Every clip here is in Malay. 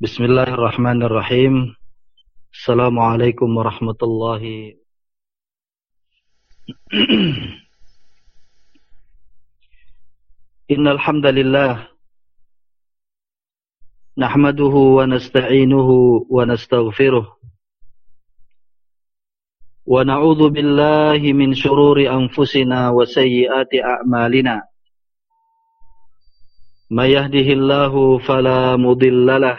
بسم الله الرحمن الرحيم السلام عليكم ورحمة الله إن الحمد لله نحمده ونستعينه ونستغفره ونعوذ بالله من شرور أنفسنا وسيئات أعمالنا ما يهده الله فلا مضل له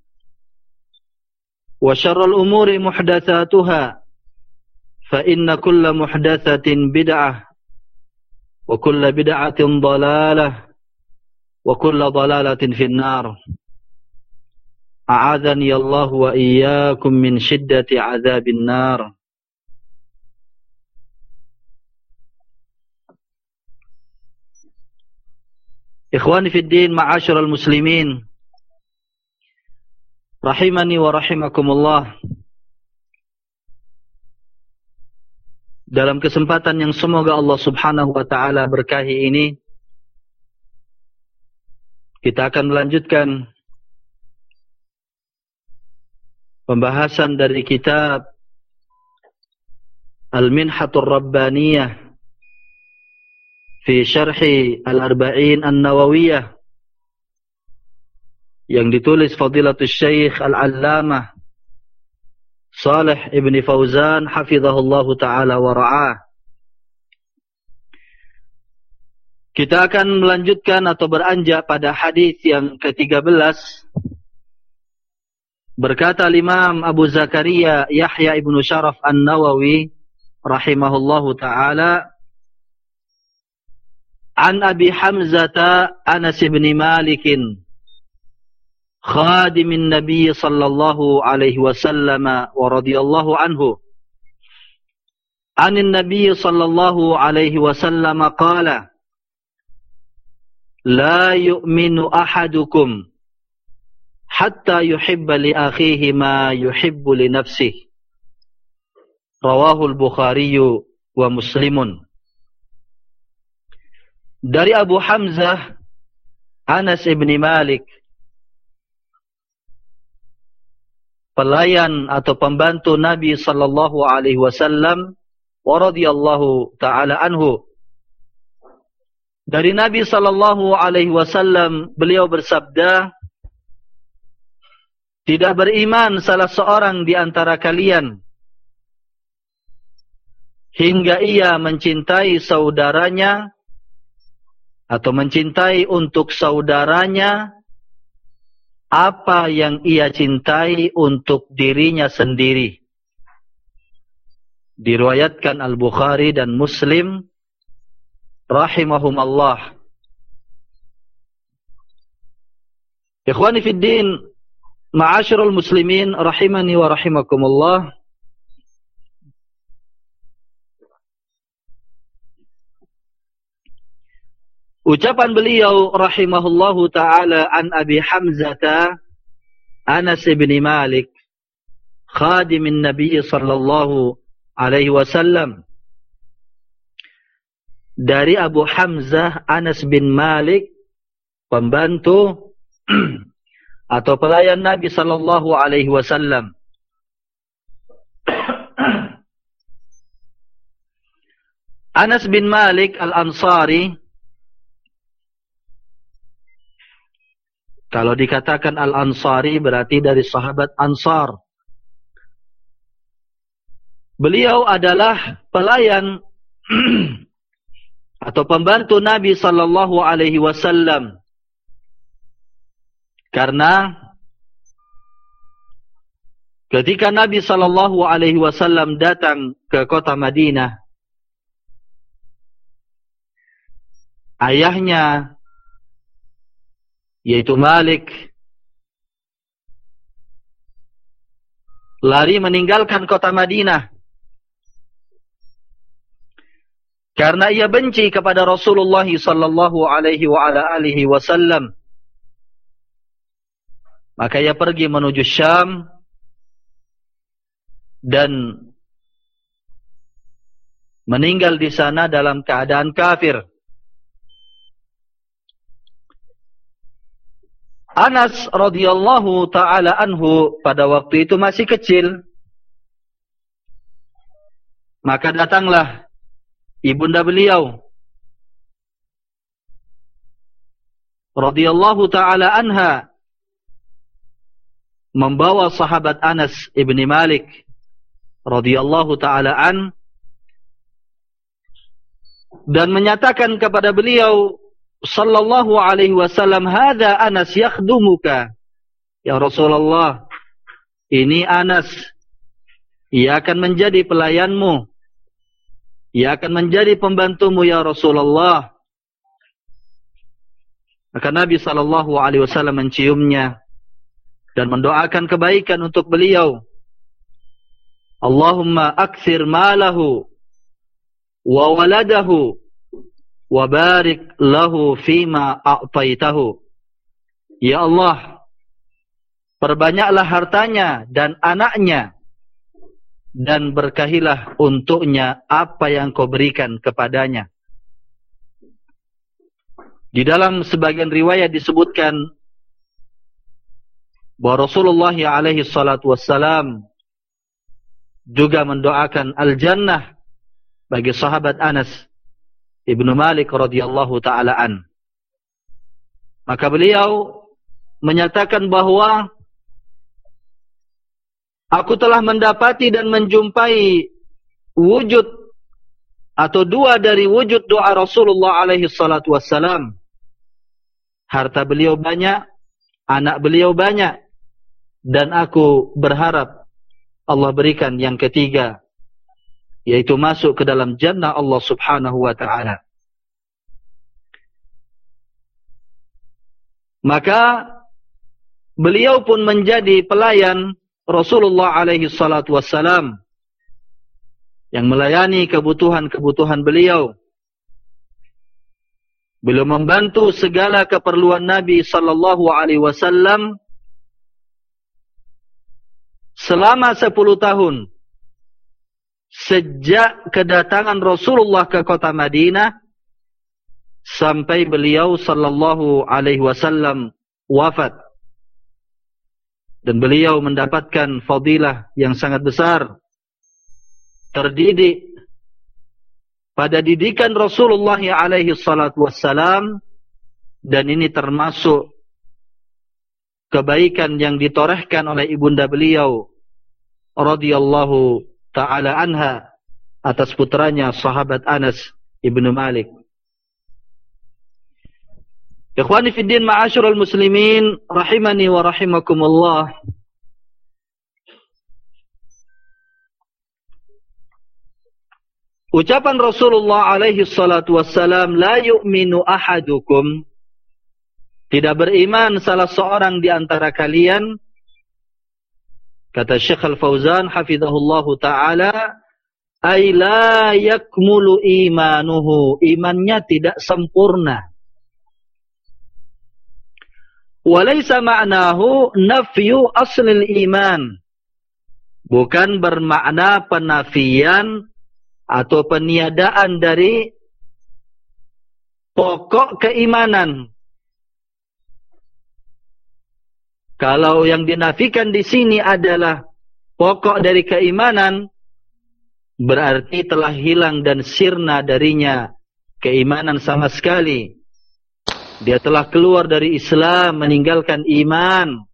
وشر الأمور محدثاتها فإن كل محدثة بدعة وكل بدعة ضلالة وكل ضلالة في النار. أعاذني الله وإياكم من شدة عذاب النار. إخواني في الدين معاشر المسلمين Rahimani wa rahimakumullah. Dalam kesempatan yang semoga Allah subhanahu wa ta'ala berkahi ini. Kita akan melanjutkan. Pembahasan dari kitab. Al-Minhatul Rabbaniyah. Fi syarhi Al-Arba'in An-Nawawiyah yang ditulis Fadilatul Syekh Al-Allamah Salih Ibn Fauzan hafizahullah taala wa ra'ah. Kita akan melanjutkan atau beranjak pada hadis yang ke-13 berkata Imam Abu Zakaria Yahya Ibn Sharaf An-Nawawi rahimahullahu taala An Abi Hamzah Anas bin Malikin خادم النبي صلى الله عليه وسلم ورضي الله عنه عن النبي صلى الله عليه وسلم قال لا يؤمن أحدكم حتى يحب لأخيه ما يحب لنفسه رواه البخاري ومسلم dari Abu Hamzah Anas ibn Malik pelayan atau pembantu Nabi sallallahu alaihi wasallam wa radhiyallahu taala anhu. Dari Nabi sallallahu alaihi wasallam beliau bersabda tidak beriman salah seorang di antara kalian hingga ia mencintai saudaranya atau mencintai untuk saudaranya apa yang ia cintai untuk dirinya sendiri. Diriwayatkan Al-Bukhari dan Muslim rahimahumallah. Ikhwani fi din, ma'asyiral muslimin rahimani wa rahimakumullah. Ucapan beliau rahimahullahu taala an Abi Hamzah Anas bin Malik khadim Nabi sallallahu alaihi wasallam. Dari Abu Hamzah Anas bin Malik pembantu atau pelayan Nabi sallallahu alaihi wasallam. Anas bin Malik Al-Ansari Kalau dikatakan Al-Ansari berarti dari sahabat Ansar. Beliau adalah pelayan atau pembantu Nabi sallallahu alaihi wasallam. Karena ketika Nabi sallallahu alaihi wasallam datang ke kota Madinah ayahnya yaitu Malik. Lari meninggalkan kota Madinah. Karena ia benci kepada Rasulullah sallallahu alaihi wa ala alihi wasallam. Maka ia pergi menuju Syam. Dan meninggal di sana dalam keadaan kafir Anas radhiyallahu taala anhu pada waktu itu masih kecil. Maka datanglah ibunda beliau. Radhiyallahu taala anha. Membawa sahabat Anas ibni Malik radhiyallahu taala an. Dan menyatakan kepada beliau sallallahu alaihi wasallam hadza Anas yakhdumuka? Ya Rasulullah ini Anas. Ia akan menjadi pelayanmu. Ia akan menjadi pembantumu ya Rasulullah. Maka Nabi sallallahu alaihi wasallam menciumnya dan mendoakan kebaikan untuk beliau. Allahumma aktsir malahu wa waladahu wa barik lahu fima a'taitahu ya Allah perbanyaklah hartanya dan anaknya dan berkahilah untuknya apa yang kau berikan kepadanya. Di dalam sebagian riwayat disebutkan bahawa Rasulullah alaihi salatu wassalam juga mendoakan al-jannah bagi sahabat Anas Ibnu Malik radhiyallahu taala an. Maka beliau menyatakan bahawa aku telah mendapati dan menjumpai wujud atau dua dari wujud doa Rasulullah alaihi salatu wassalam. Harta beliau banyak, anak beliau banyak dan aku berharap Allah berikan yang ketiga yaitu masuk ke dalam jannah Allah Subhanahu wa taala. Maka beliau pun menjadi pelayan Rasulullah alaihi salatu wassalam yang melayani kebutuhan-kebutuhan beliau. Beliau membantu segala keperluan Nabi sallallahu alaihi wasallam selama 10 tahun sejak kedatangan Rasulullah ke kota Madinah sampai beliau sallallahu alaihi wasallam wafat. Dan beliau mendapatkan fadilah yang sangat besar. Terdidik pada didikan Rasulullah alaihi salatu wasallam dan ini termasuk kebaikan yang ditorehkan oleh ibunda beliau radhiyallahu ta'ala anha atas putranya sahabat Anas ibnu Malik. Ikhwani fi din ma'asyiral muslimin rahimani wa rahimakumullah. Ucapan Rasulullah alaihi salatu wassalam la yu'minu ahadukum tidak beriman salah seorang di antara kalian Kata Syekh Al-Fauzan hafizahullahu taala, "Ai la yakmulu imanuhu." Imannya tidak sempurna. walaysa ma'nahu nafyu aslil iman bukan bermakna penafian atau peniadaan dari pokok keimanan kalau yang dinafikan di sini adalah pokok dari keimanan berarti telah hilang dan sirna darinya keimanan sama sekali. Dia telah keluar dari Islam meninggalkan iman.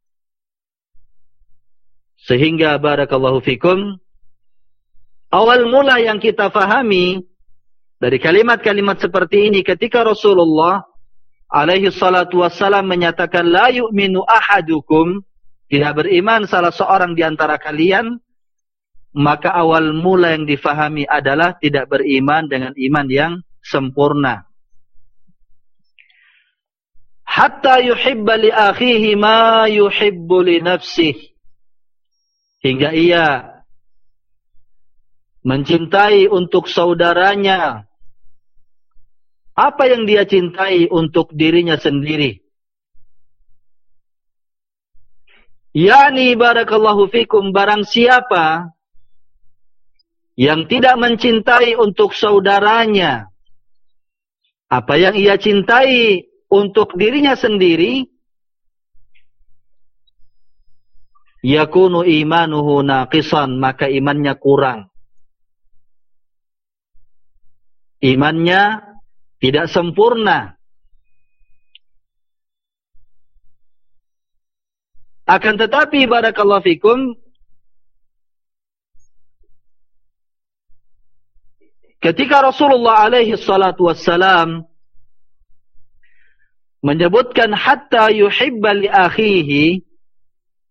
Sehingga barakallahu fikum awal mula yang kita fahami dari kalimat-kalimat seperti ini ketika Rasulullah alaihi salatu wassalam menyatakan la yu'minu ahadukum tidak beriman salah seorang di antara kalian, maka awal mula yang difahami adalah tidak beriman dengan iman yang sempurna. Hatta yuhibba li akhihi ma yuhibbu li nafsih. Hingga ia mencintai untuk saudaranya apa yang dia cintai untuk dirinya sendiri. Yani barakallahu fikum barang siapa yang tidak mencintai untuk saudaranya apa yang ia cintai untuk dirinya sendiri yakunu imanuhu naqisan maka imannya kurang imannya tidak sempurna. Akan tetapi barakallahu fikum ketika Rasulullah alaihi salatu wassalam menyebutkan hatta yuhibba li akhihi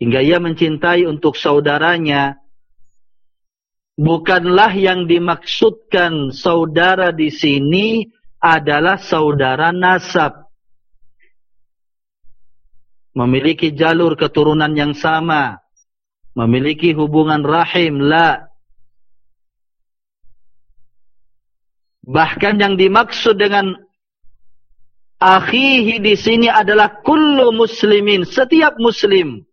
hingga ia mencintai untuk saudaranya bukanlah yang dimaksudkan saudara di sini adalah saudara nasab memiliki jalur keturunan yang sama, memiliki hubungan rahim, la. Bahkan yang dimaksud dengan akhihi di sini adalah kullu muslimin, setiap muslim.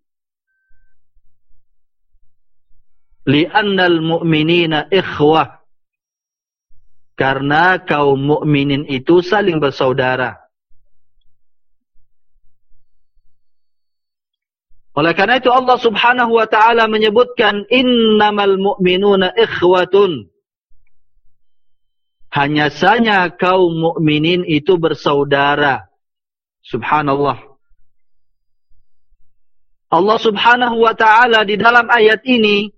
Li'annal mu'minina ikhwah. Karena kaum mukminin itu saling bersaudara. Oleh karena itu Allah subhanahu wa ta'ala menyebutkan innamal mu'minuna ikhwatun. Hanya saja kaum mukminin itu bersaudara. Subhanallah. Allah subhanahu wa ta'ala di dalam ayat ini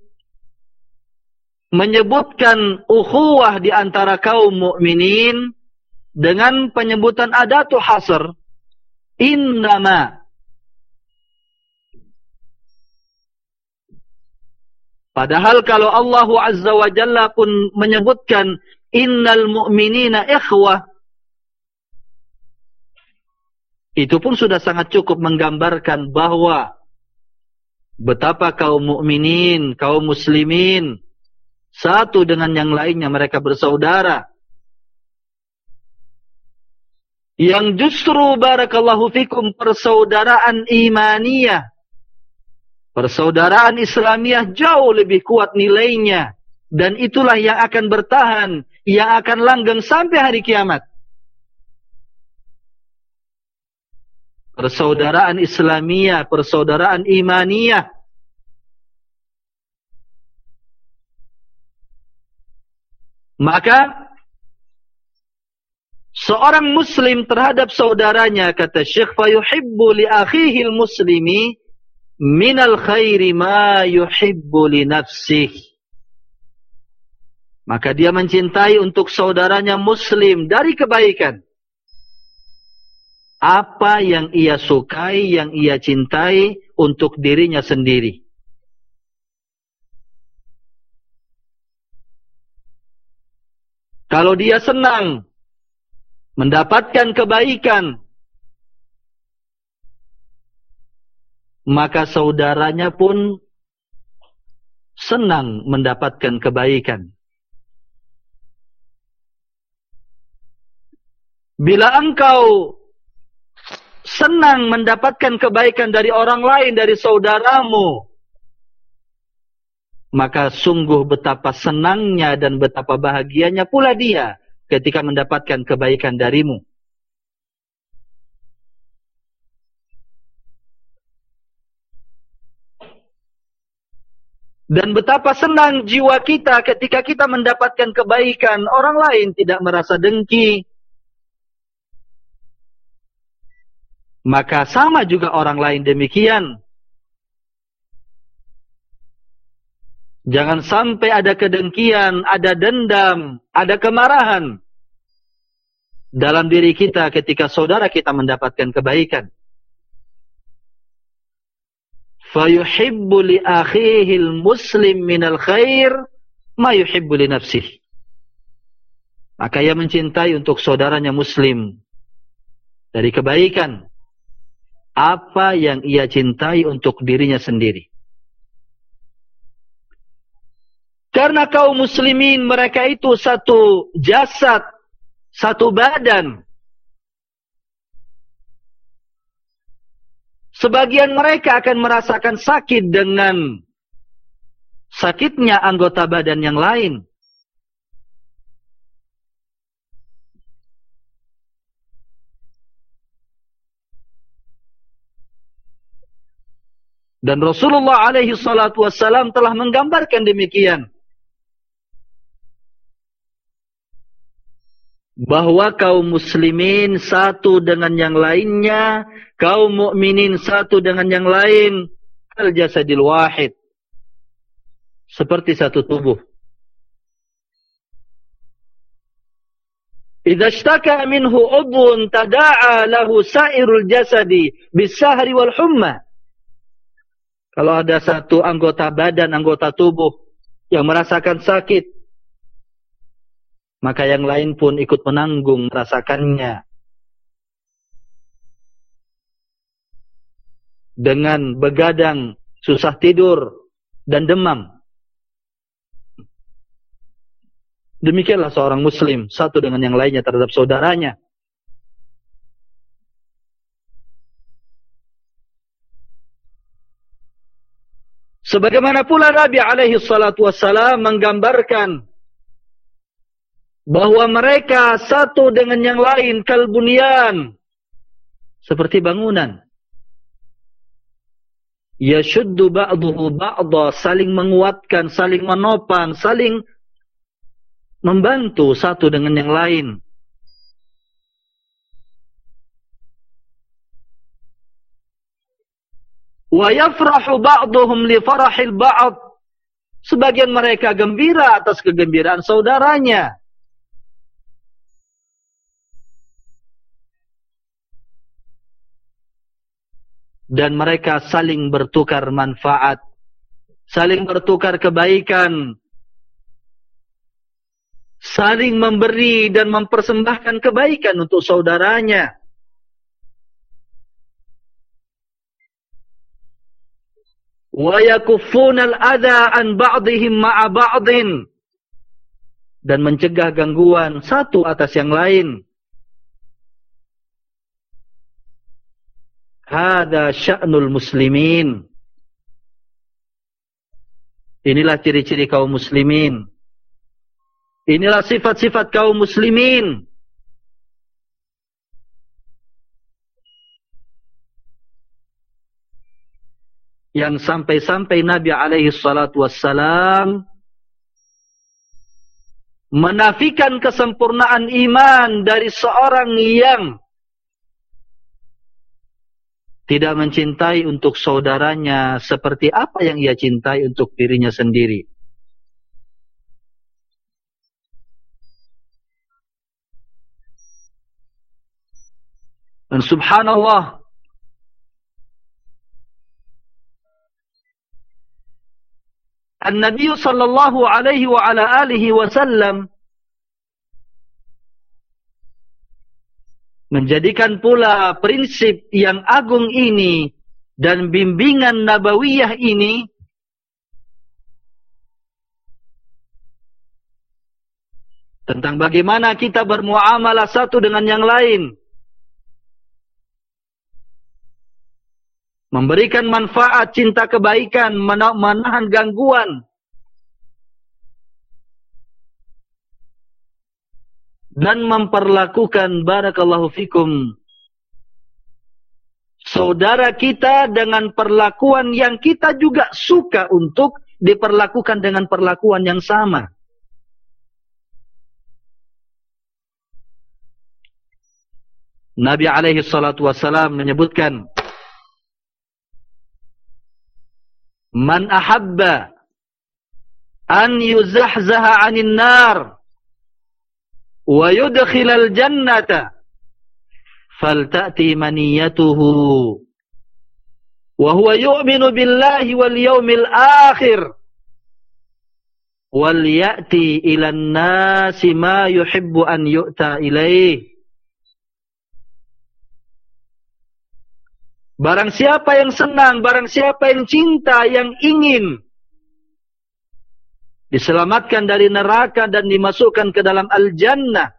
menyebutkan ukhuwah di antara kaum mukminin dengan penyebutan adatu hasr. Innama Padahal kalau Allah Azza wa Jalla pun menyebutkan innal mu'minina ikhwah itu pun sudah sangat cukup menggambarkan bahwa betapa kaum mukminin, kaum muslimin satu dengan yang lainnya mereka bersaudara. Yang justru barakallahu fikum persaudaraan imaniyah Persaudaraan Islamiah jauh lebih kuat nilainya. Dan itulah yang akan bertahan. Yang akan langgeng sampai hari kiamat. Persaudaraan Islamiah. Persaudaraan Imaniyah. Maka. Seorang Muslim terhadap saudaranya. Kata Syekh. Fayuhibbu li akhihil muslimi minal khairi ma yuhibbu li nafsih maka dia mencintai untuk saudaranya muslim dari kebaikan apa yang ia sukai yang ia cintai untuk dirinya sendiri kalau dia senang mendapatkan kebaikan maka saudaranya pun senang mendapatkan kebaikan. Bila engkau senang mendapatkan kebaikan dari orang lain, dari saudaramu, maka sungguh betapa senangnya dan betapa bahagianya pula dia ketika mendapatkan kebaikan darimu. Dan betapa senang jiwa kita ketika kita mendapatkan kebaikan orang lain tidak merasa dengki. Maka sama juga orang lain demikian. Jangan sampai ada kedengkian, ada dendam, ada kemarahan dalam diri kita ketika saudara kita mendapatkan kebaikan. Fayuhibbu li akhihi al-muslim min al-khair ma yuhibbu li nafsihi. Maka ia mencintai untuk saudaranya muslim dari kebaikan apa yang ia cintai untuk dirinya sendiri. Karena kaum muslimin mereka itu satu jasad, satu badan. Sebagian mereka akan merasakan sakit dengan sakitnya anggota badan yang lain. Dan Rasulullah alaihi salatu wassalam telah menggambarkan demikian. Bahwa kaum muslimin satu dengan yang lainnya, kaum mukminin satu dengan yang lain, al jasadil wahid. Seperti satu tubuh. Idza ishtaka minhu udhun tada'a lahu sa'irul jasadi bis-sahri wal humma. Kalau ada satu anggota badan, anggota tubuh yang merasakan sakit, maka yang lain pun ikut menanggung rasakannya. Dengan begadang, susah tidur, dan demam. Demikianlah seorang muslim, satu dengan yang lainnya terhadap saudaranya. Sebagaimana pula Nabi alaihi salatu wassalam menggambarkan bahwa mereka satu dengan yang lain kalbunian seperti bangunan. Yashuddu ba'dahu ba'dha saling menguatkan saling menopang saling membantu satu dengan yang lain. Wa yafrahu ba'dhum li farahil ba'd sebagian mereka gembira atas kegembiraan saudaranya dan mereka saling bertukar manfaat, saling bertukar kebaikan, saling memberi dan mempersembahkan kebaikan untuk saudaranya. Wa yakuffuna al-adha an ba'dihim ma'a ba'din dan mencegah gangguan satu atas yang lain. Hada sya'nul muslimin. Inilah ciri-ciri kaum muslimin. Inilah sifat-sifat kaum muslimin. Yang sampai-sampai Nabi alaihi salatu wassalam menafikan kesempurnaan iman dari seorang yang tidak mencintai untuk saudaranya seperti apa yang ia cintai untuk dirinya sendiri. Dan subhanallah An-Nabi sallallahu alaihi wa ala alihi wasallam menjadikan pula prinsip yang agung ini dan bimbingan nabawiyah ini tentang bagaimana kita bermuamalah satu dengan yang lain memberikan manfaat, cinta kebaikan, menahan gangguan. Dan memperlakukan barakallahu fikum saudara kita dengan perlakuan yang kita juga suka untuk diperlakukan dengan perlakuan yang sama. Nabi alaihi salatu wasalam menyebutkan Man ahabba an yuzahzaha 'anil nar wa yudkhilal jannata. Falta'ti maniyatuhu. Wa huwa yu'minu billahi wal yawmil akhir. Wal ya'ti ilan nasi ma yuhibbu an yu'ta ilaih Barang siapa yang senang, barang siapa yang cinta, yang ingin diselamatkan dari neraka dan dimasukkan ke dalam al-jannah.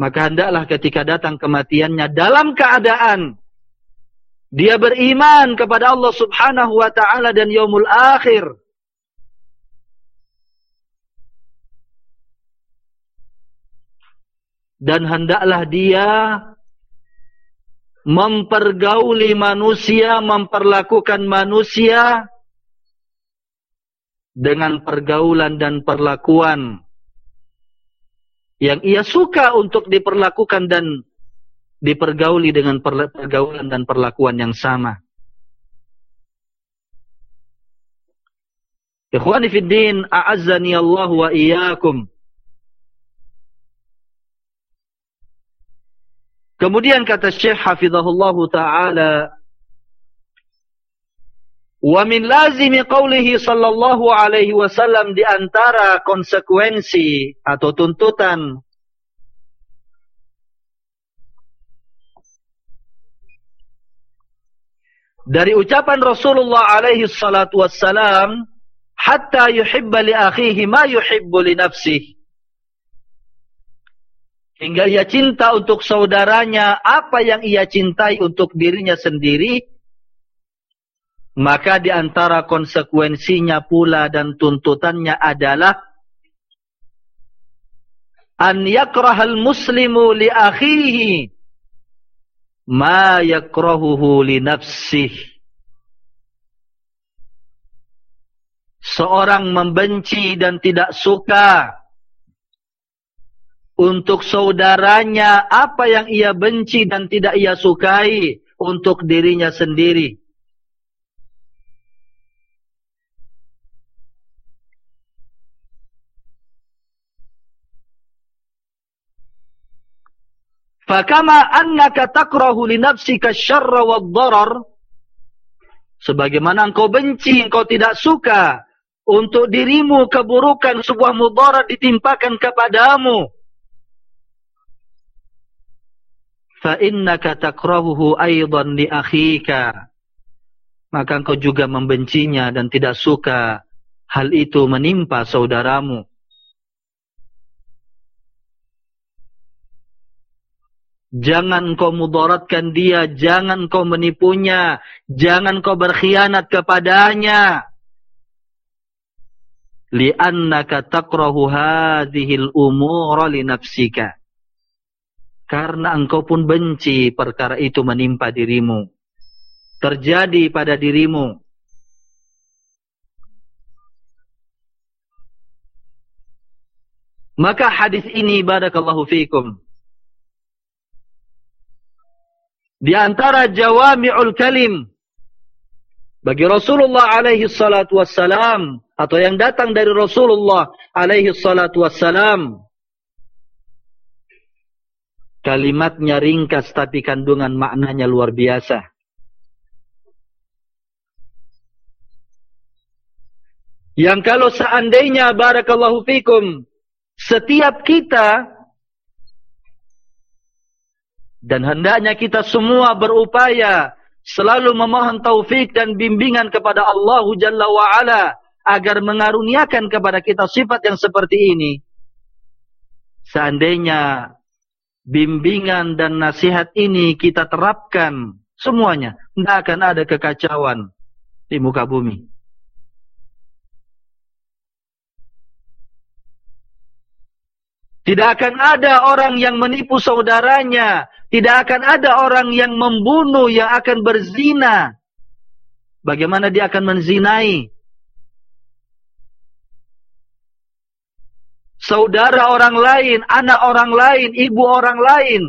Maka hendaklah ketika datang kematiannya dalam keadaan dia beriman kepada Allah subhanahu wa ta'ala dan yaumul akhir. Dan hendaklah dia mempergauli manusia, memperlakukan manusia dengan pergaulan dan perlakuan yang ia suka untuk diperlakukan dan dipergauli dengan pergaulan dan perlakuan yang sama. Ikhwani fi din, a'azzani Allah wa iyyakum. Kemudian kata Syekh Hafizahullah Ta'ala Wa min lazimi qawlihi sallallahu alaihi wasallam di antara konsekuensi atau tuntutan dari ucapan Rasulullah alaihi salatu wassalam hatta yuhibba li akhihi ma yuhibbu li nafsihi Hingga ia cinta untuk saudaranya apa yang ia cintai untuk dirinya sendiri. Maka di antara konsekuensinya pula dan tuntutannya adalah. An yakrahal muslimu li akhihi. Ma yakrahuhu li nafsih. Seorang membenci dan tidak suka untuk saudaranya apa yang ia benci dan tidak ia sukai untuk dirinya sendiri. Fakama annaka takrahu li nafsika syarra wad darar. Sebagaimana engkau benci engkau tidak suka untuk dirimu keburukan sebuah mudarat ditimpakan kepadamu. Fa innaka takrahuhu aidan li akhika. Maka engkau juga membencinya dan tidak suka hal itu menimpa saudaramu Jangan kau mudaratkan dia, jangan kau menipunya, jangan kau berkhianat kepadanya. Li'annaka takrahu hadhil umura li nafsika. Karena engkau pun benci perkara itu menimpa dirimu. Terjadi pada dirimu. Maka hadis ini barakallahu fikum. Di antara jawami'ul kalim. Bagi Rasulullah alaihi salatu wassalam. Atau yang datang dari Rasulullah alaihi salatu wassalam. Kalimatnya ringkas tapi kandungan maknanya luar biasa. Yang kalau seandainya barakallahu fikum setiap kita dan hendaknya kita semua berupaya selalu memohon taufik dan bimbingan kepada Allah Jalla wa Ala agar mengaruniakan kepada kita sifat yang seperti ini. Seandainya bimbingan dan nasihat ini kita terapkan Semuanya. Tidak akan ada kekacauan di muka bumi. Tidak akan ada orang yang menipu saudaranya. Tidak akan ada orang yang membunuh, yang akan berzina. Bagaimana dia akan menzinai? Saudara orang lain, anak orang lain, ibu orang lain.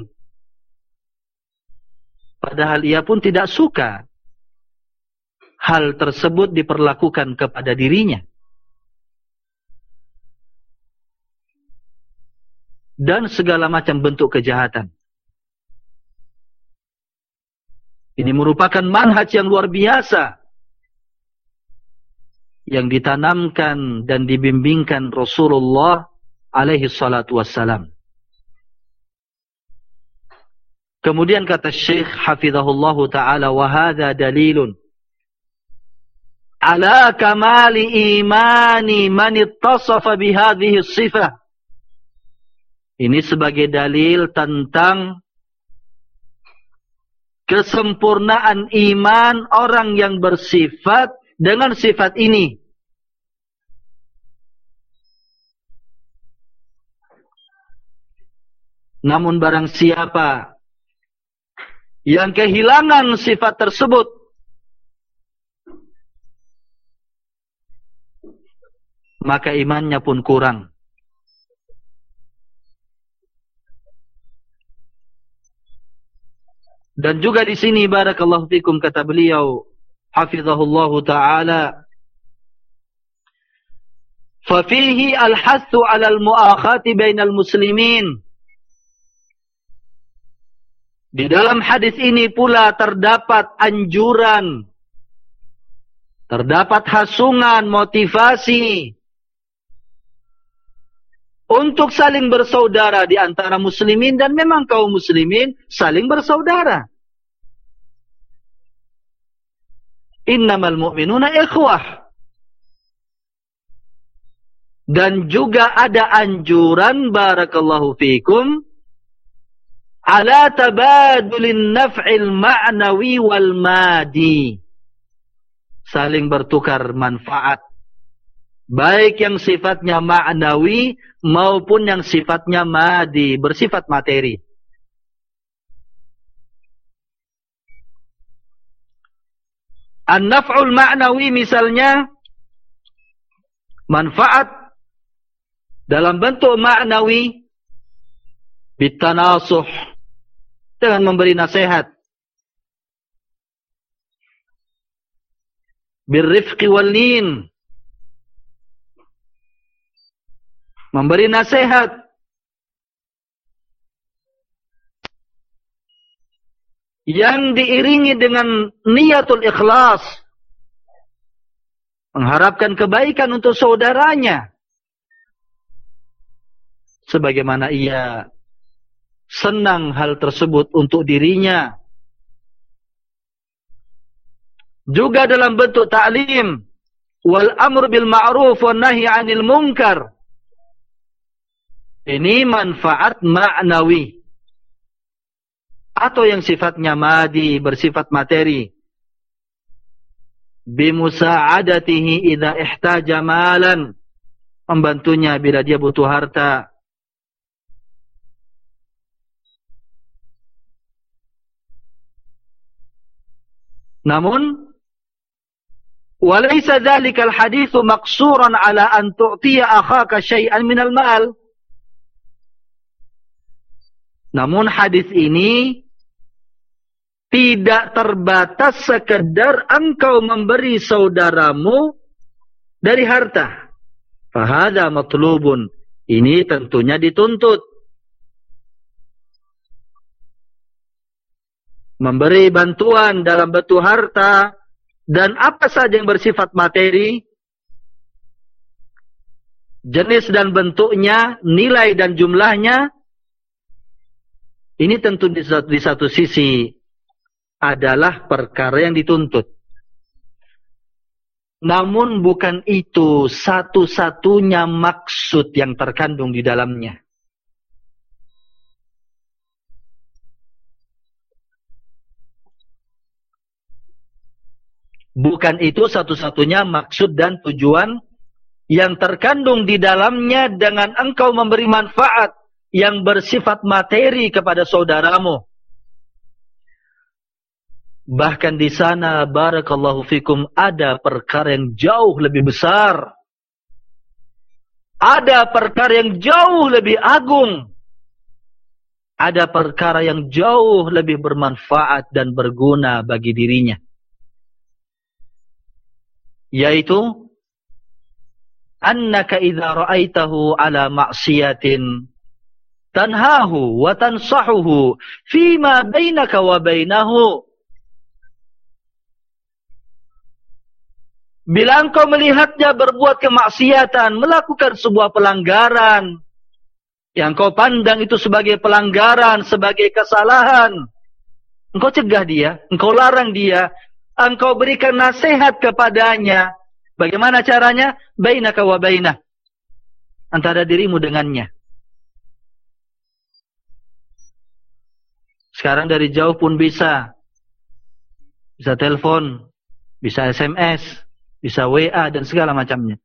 Padahal ia pun tidak suka hal tersebut diperlakukan kepada dirinya. Dan segala macam bentuk kejahatan. Ini merupakan manhaj yang luar biasa yang ditanamkan dan dibimbingkan Rasulullah alaihi salatu wassalam. Kemudian kata Syekh hafizahullah taala wa hadha dalilun ala kamali imani man ittasafa bi hadhihi sifah ini sebagai dalil tentang kesempurnaan iman orang yang bersifat dengan sifat ini. Namun barang siapa yang kehilangan sifat tersebut, maka imannya pun kurang. Dan juga di sini barakallahu fikum kata beliau hafizahullah taala fa fihi al-hathu 'ala al-mu'akhati bainal muslimin Di dalam hadis ini pula terdapat anjuran terdapat hasungan motivasi untuk saling bersaudara di antara muslimin dan memang kaum muslimin saling bersaudara. Innamal mu'minuna ikhwah. Dan juga ada anjuran barakallahu fikum ala tabadulin naf'il ma'nawi wal madi. Saling bertukar manfaat. Baik yang sifatnya ma'nawi maupun yang sifatnya madi, bersifat materi. An-naf'ul ma'nawi misalnya manfaat dalam bentuk ma'nawi bitanasuh dengan memberi nasihat. Birrifqi wal lin memberi nasihat yang diiringi dengan niatul ikhlas. Mengharapkan kebaikan untuk saudaranya. Sebagaimana ia senang hal tersebut untuk dirinya. Juga dalam bentuk ta'lim. Wal amr bil ma'ruf wan nahi 'anil munkar. Ini manfaat ma'nawi atau yang sifatnya madi bersifat materi. Bimusa'adatihi idza ihtaja malan. Membantunya bila dia butuh harta. Namun walaysa dzalikal haditsu maqsuran ala an tu'tiya akhaka syai'an minal mal namun hadis ini tidak terbatas sekedar engkau memberi saudaramu dari harta. Fahada matlubun. Ini tentunya dituntut. Memberi bantuan dalam bentuk harta dan apa saja yang bersifat materi, jenis dan bentuknya, nilai dan jumlahnya, ini tentu di satu, di satu sisi adalah perkara yang dituntut. Namun bukan itu satu-satunya maksud yang terkandung di dalamnya. Bukan itu satu-satunya maksud dan tujuan yang terkandung di dalamnya dengan engkau memberi manfaat yang bersifat materi kepada saudaramu. Bahkan di sana barakallahu fikum ada perkara yang jauh lebih besar. Ada perkara yang jauh lebih agung. Ada perkara yang jauh lebih bermanfaat dan berguna bagi dirinya yaitu annaka idza ra'aitahu ala ma'siyatin tanhahu wa tansahuhu fima bainaka wa bainahu Bila engkau melihatnya berbuat kemaksiatan, melakukan sebuah pelanggaran, yang kau pandang itu sebagai pelanggaran, sebagai kesalahan, engkau cegah dia, engkau larang dia, engkau berikan nasihat kepadanya. Bagaimana caranya? Bainaka wa bainah. Antara dirimu dengannya. Sekarang dari jauh pun bisa. Bisa telepon, bisa SMS, bisa WA dan segala macamnya.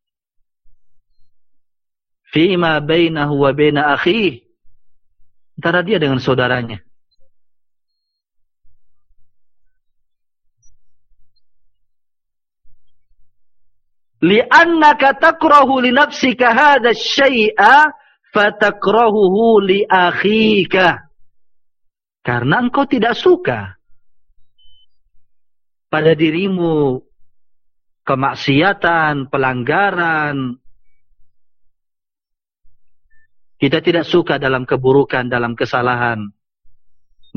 Fima bainahu wa baina akhi. Antara dia dengan saudaranya. li'annaka takrahu li nafsika hadha syai'a fatakrahuhu li akhika karena engkau tidak suka pada dirimu kemaksiatan pelanggaran. Kita tidak suka dalam keburukan dalam kesalahan.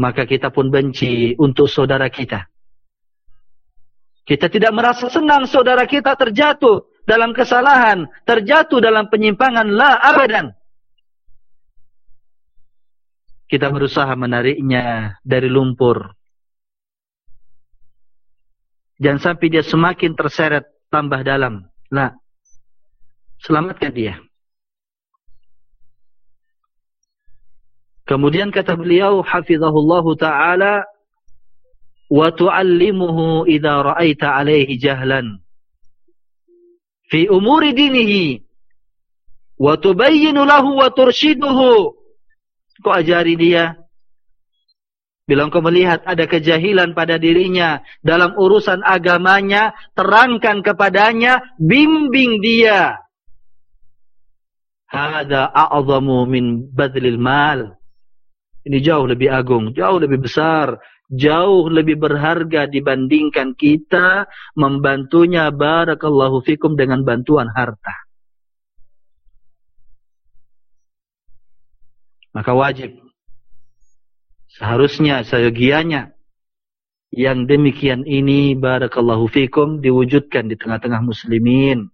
Maka kita pun benci untuk saudara kita. Kita tidak merasa senang saudara kita terjatuh dalam kesalahan, terjatuh dalam penyimpangan la abadan. Kita berusaha menariknya dari lumpur. Jangan sampai dia semakin terseret tambah dalam. Nah, selamatkan dia. Kemudian kata beliau, hafizahullahu ta'ala, wa tu'allimuhu idza ra'aita 'alaihi jahlan fi umuri dinihi wa tubayyinu lahu wa turshiduhu kau ajari dia. Bila engkau melihat ada kejahilan pada dirinya dalam urusan agamanya terangkan kepadanya bimbing dia. Hada a'zamu min badlil mal. Ini jauh lebih agung jauh lebih besar jauh lebih berharga dibandingkan kita membantunya. Barakallahu fikum dengan bantuan harta. Maka wajib seharusnya seyogianya yang demikian ini barakallahu fikum diwujudkan di tengah-tengah muslimin.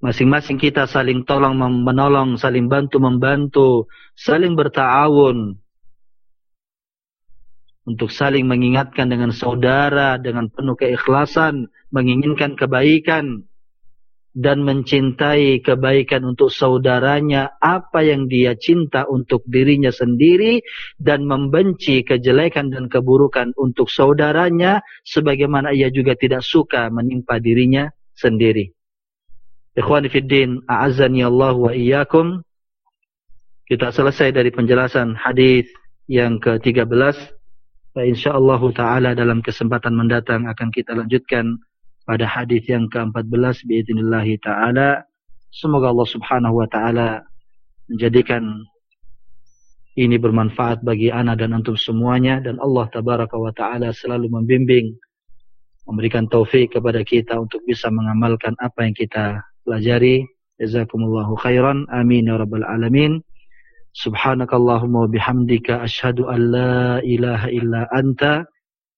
Masing-masing kita saling tolong menolong, saling bantu membantu, saling bertawun untuk saling mengingatkan dengan saudara dengan penuh keikhlasan menginginkan kebaikan dan mencintai kebaikan untuk saudaranya apa yang dia cinta untuk dirinya sendiri dan membenci kejelekan dan keburukan untuk saudaranya sebagaimana ia juga tidak suka menimpa dirinya sendiri. Ikhwani fi din, a'azzani Allah wa iyyakum. Kita selesai dari penjelasan hadis yang ke-13. InsyaAllah ta'ala dalam kesempatan mendatang akan kita lanjutkan pada hadis yang ke-14 biiznillahi ta'ala. Semoga Allah subhanahu wa ta'ala menjadikan ini bermanfaat bagi anak dan antum semuanya. Dan Allah tabaraka wa ta'ala selalu membimbing, memberikan taufik kepada kita untuk bisa mengamalkan apa yang kita pelajari. Jazakumullahu khairan. Amin ya rabbal alamin. Subhanakallahumma bihamdika ashhadu an la ilaha illa anta